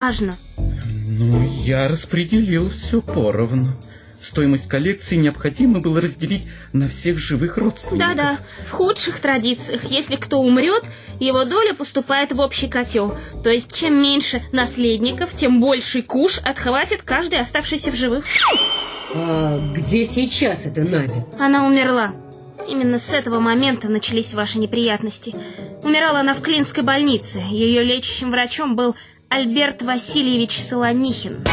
важно. Ну, я распределил все поровну. Стоимость коллекции необходимо было разделить на всех живых родственников. Да-да, в худших традициях, если кто умрет, его доля поступает в общий котел. То есть, чем меньше наследников, тем больший куш отхватит каждый оставшийся в живых. А где сейчас эта Надя? Она умерла. Именно с этого момента начались ваши неприятности. Умирала она в Клинской больнице. Ее лечащим врачом был Альберт Васильевич Солонихин.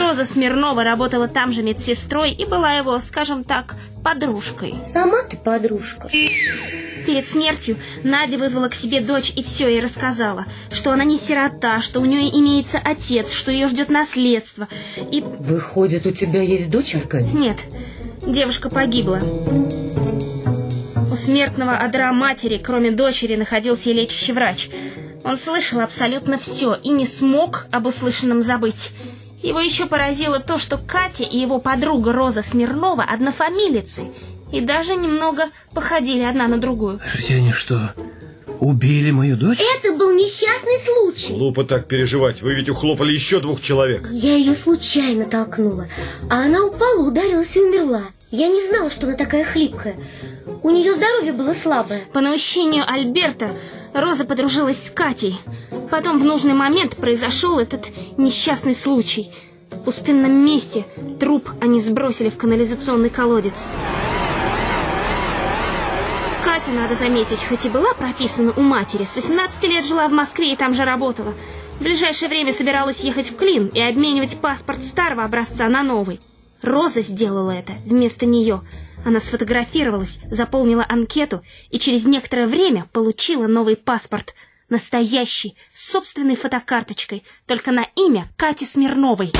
Роза Смирнова работала там же медсестрой и была его, скажем так, подружкой. Сама ты подружка. Перед смертью Надя вызвала к себе дочь и все ей рассказала, что она не сирота, что у нее имеется отец, что ее ждет наследство. И... Выходит, у тебя есть дочь, Аркадий? Нет, девушка погибла. У смертного одра матери, кроме дочери, находился и лечащий врач. Он слышал абсолютно все и не смог об услышанном забыть. Его еще поразило то, что Катя и его подруга Роза Смирнова однофамилицы и даже немного походили одна на другую. Слушайте, они что, убили мою дочь? Это был несчастный случай. Глупо так переживать. Вы ведь ухлопали еще двух человек. Я ее случайно толкнула, а она упала, ударилась и умерла. Я не знала, что она такая хлипкая. У нее здоровье было слабое. По наущению Альберта Роза подружилась с Катей. Потом в нужный момент произошел этот несчастный случай. В пустынном месте труп они сбросили в канализационный колодец. Катя, надо заметить, хоть и была прописана у матери, с 18 лет жила в Москве и там же работала. В ближайшее время собиралась ехать в Клин и обменивать паспорт старого образца на новый. Роза сделала это вместо нее. Она сфотографировалась, заполнила анкету и через некоторое время получила новый паспорт. Настоящий, с собственной фотокарточкой, только на имя Кати Смирновой.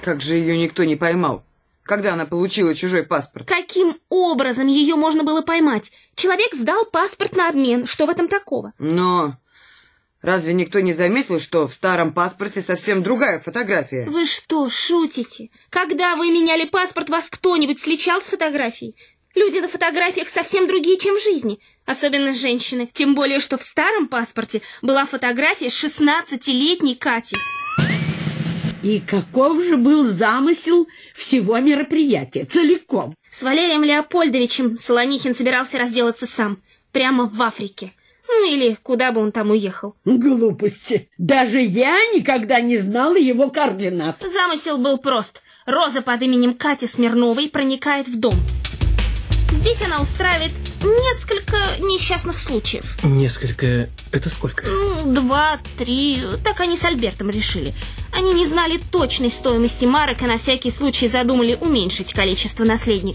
Как же ее никто не поймал? Когда она получила чужой паспорт? Каким образом ее можно было поймать? Человек сдал паспорт на обмен. Что в этом такого? Но разве никто не заметил, что в старом паспорте совсем другая фотография? Вы что, шутите? Когда вы меняли паспорт, вас кто-нибудь сличал с фотографией? Люди на фотографиях совсем другие, чем в жизни. Особенно женщины. Тем более, что в старом паспорте была фотография 16-летней Кати. И каков же был замысел всего мероприятия целиком? С Валерием Леопольдовичем Солонихин собирался разделаться сам. Прямо в Африке. Ну или куда бы он там уехал. Глупости. Даже я никогда не знала его координат. Замысел был прост. Роза под именем Кати Смирновой проникает в дом. Здесь она устраивает несколько несчастных случаев. Несколько... Это сколько? Ну, два, три. Так они с Альбертом решили. Они не знали точной стоимости марок и на всякий случай задумали уменьшить количество наследников.